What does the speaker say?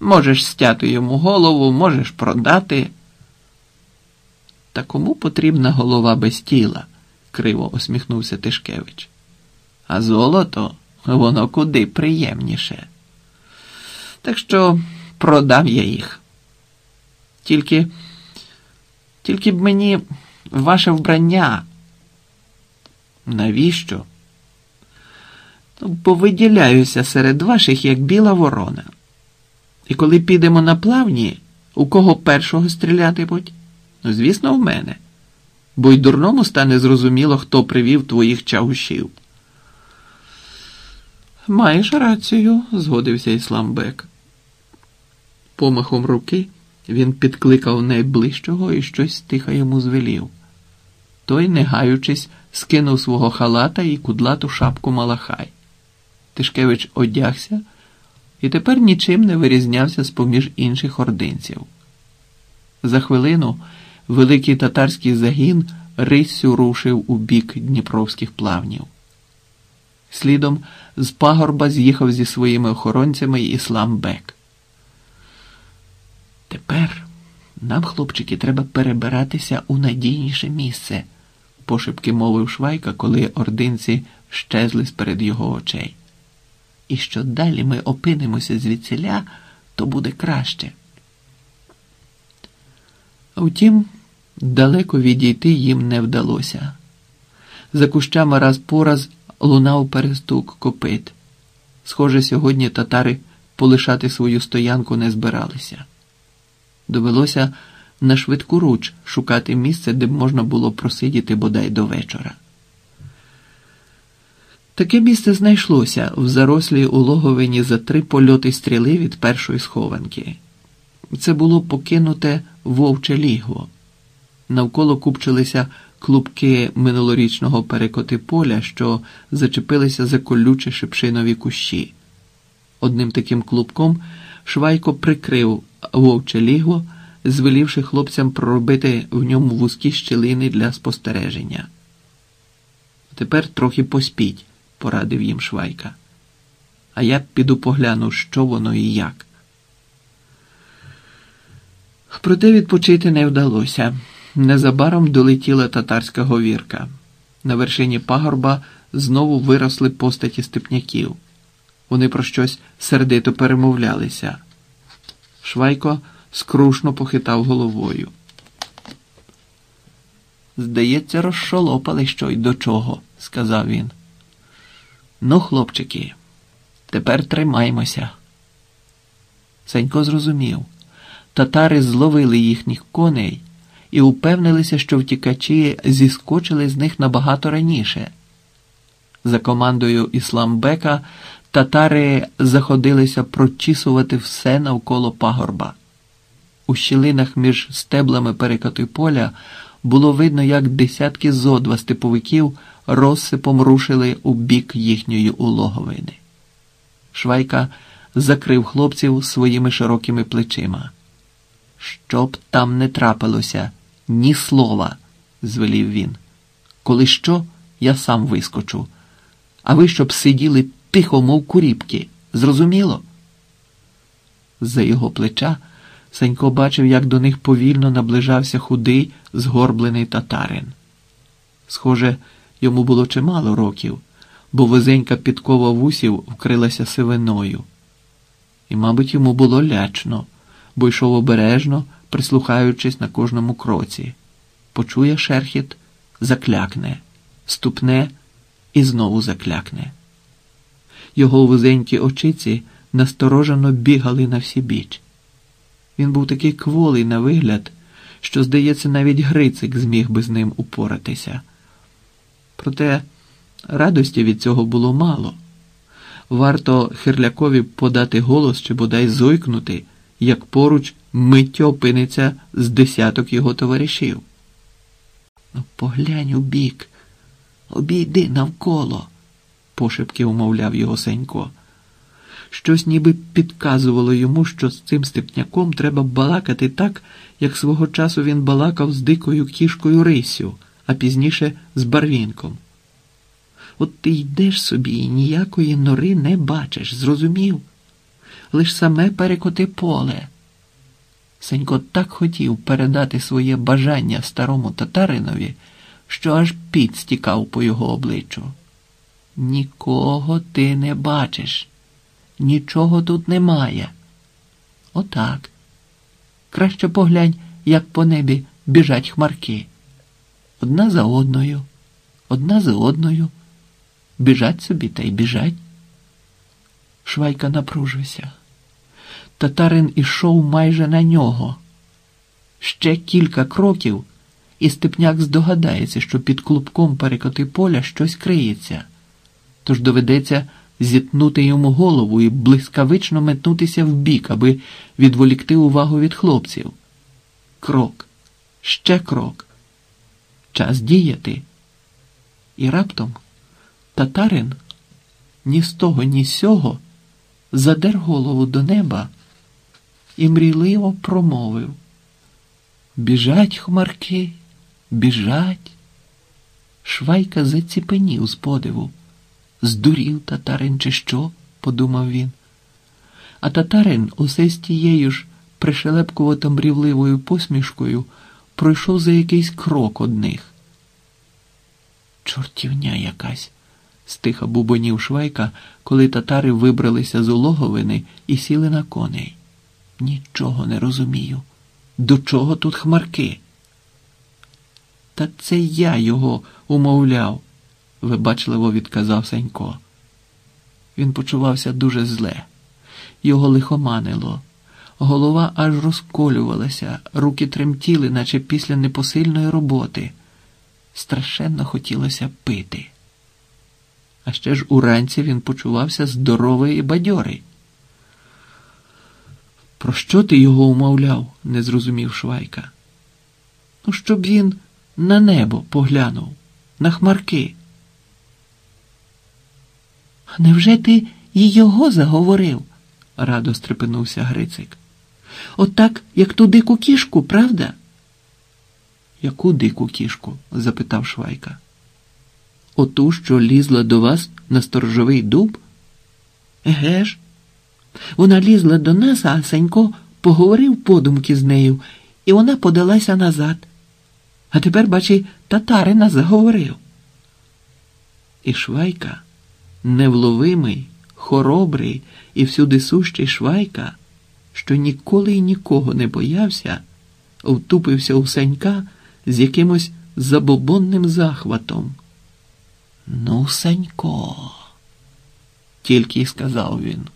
Можеш стяти йому голову, можеш продати. Та кому потрібна голова без тіла? криво усміхнувся Тишкевич. А золото воно куди приємніше. Так що продам я їх. Тільки, тільки б мені ваше вбрання. Навіщо? Ну, Повиділяюся серед ваших, як біла ворона. І коли підемо на плавні, у кого першого стрілятимуть? Ну, звісно, в мене. Бо й дурному стане зрозуміло, хто привів твоїх чагушів. Маєш рацію, згодився Ісламбек. Помахом руки він підкликав найближчого і щось тихо йому звелів. Той, не гаючись, скинув свого халата і кудлату шапку Малахай. Тишкевич одягся і тепер нічим не вирізнявся з поміж інших ординців. За хвилину великий татарський загін риссю рушив у бік дніпровських плавнів. Слідом з пагорба з'їхав зі своїми охоронцями Іслам Бек. Тепер нам, хлопчики, треба перебиратися у надійніше місце, пошепки мовив Швайка, коли ординці щезли сперед його очей. І що далі ми опинимося звідсіля, то буде краще. Втім, далеко відійти їм не вдалося. За кущами раз по раз лунав перестук копит. Схоже, сьогодні татари полишати свою стоянку не збиралися. Довелося на швидку руч шукати місце, де б можна було просидіти бодай до вечора. Таке місце знайшлося в зарослій улоговині за три польоти стріли від першої схованки. Це було покинуте вовче лігво. Навколо купчилися клубки минулорічного перекоти поля, що зачепилися за колючі шипшинові кущі. Одним таким клубком Швайко прикрив вовче лігло, звелівши хлопцям проробити в ньому вузькі щілини для спостереження. Тепер трохи поспіть, порадив їм Швайка. А я піду погляну, що воно і як. Проте відпочити не вдалося. Незабаром долетіла татарська говірка. На вершині пагорба знову виросли постаті степняків. Вони про щось сердито перемовлялися. Швайко скрушно похитав головою. Здається, розшолопали що й до чого, сказав він. Ну, хлопчики, тепер тримаймося. Сенько зрозумів. Татари зловили їхніх коней і упевнилися, що втікачі зіскочили з них набагато раніше. За командою Ісламбека татари заходилися прочісувати все навколо пагорба. У щілинах між стеблами перекати поля було видно, як десятки зо два степовиків розсипом рушили у бік їхньої улоговини. Швайка закрив хлопців своїми широкими плечима. Щоб там не трапилося, ні слова, звелів він. Коли що, я сам вискочу, а ви щоб сиділи тихо, мов куріпки. Зрозуміло? За його плеча Санько бачив, як до них повільно наближався худий, згорблений татарин. Схоже, йому було чимало років, бо визенька підкова вусів вкрилася сивиною. І, мабуть, йому було лячно, бо йшов обережно, прислухаючись на кожному кроці. Почує шерхіт, заклякне, ступне і знову заклякне. Його вузенькі очиці насторожено бігали на всі біч. Він був такий кволий на вигляд, що, здається, навіть Грицик зміг би з ним упоратися. Проте радості від цього було мало. Варто Хирлякові подати голос чи бодай зойкнути, як поруч миттю опиниться з десяток його товаришів. Ну, поглянь у бік, обійди навколо, пошепки умовляв його Сенько. Щось ніби підказувало йому, що з цим степняком треба балакати так, як свого часу він балакав з дикою кішкою Рисю, а пізніше з барвінком. От ти йдеш собі і ніякої нори не бачиш, зрозумів? лиш саме перекоти поле. Сенько так хотів передати своє бажання старому татаринові, що аж піт стікав по його обличчю. Нікого ти не бачиш, нічого тут немає. Отак. Краще поглянь, як по небі біжать хмарки. Одна за одною, одна за одною. Біжать собі та й біжать. Швайка напружився. Татарин ішов майже на нього. Ще кілька кроків, і степняк здогадається, що під клубком перекоти поля щось криється, тож доведеться зітнути йому голову і блискавично метнутися вбік, аби відволікти увагу від хлопців. Крок, ще крок. Час діяти. І раптом татарин ні з того, ні з сього задер голову до неба і мрійливо промовив. Біжать хмарки, біжать. Швайка заціпенів з подиву. Здурів татарин, чи що? подумав він. А татарин усе з тією ж пришелепкувато мрівливою посмішкою пройшов за якийсь крок одних. Чортівня якась, стиха бубонів Швайка, коли татари вибралися з улоговини і сіли на коней. Нічого не розумію. До чого тут хмарки? Та це я його умовляв, вибачливо відказав Сенько. Він почувався дуже зле, його лихоманило, голова аж розколювалася, руки тремтіли, наче після непосильної роботи. Страшенно хотілося пити. А ще ж уранці він почувався здоровий і бадьорий. Про що ти його умовляв? не зрозумів Швайка. Ну, щоб він на небо поглянув, на хмарки. Невже ти і його заговорив? радо стрепенувся Грицик. Отак, як ту дику кішку, правда? Яку дику кішку? запитав Швайка. Оту, що лізла до вас на сторожовий дуб? Еге ж? Вона лізла до нас, а Санько поговорив подумки з нею, і вона подалася назад. А тепер, бачи, татарина заговорив. І Швайка, невловимий, хоробрий і всюди сущий Швайка, що ніколи й нікого не боявся, втупився у Санька з якимось забобонним захватом. Ну, Санько, тільки й сказав він.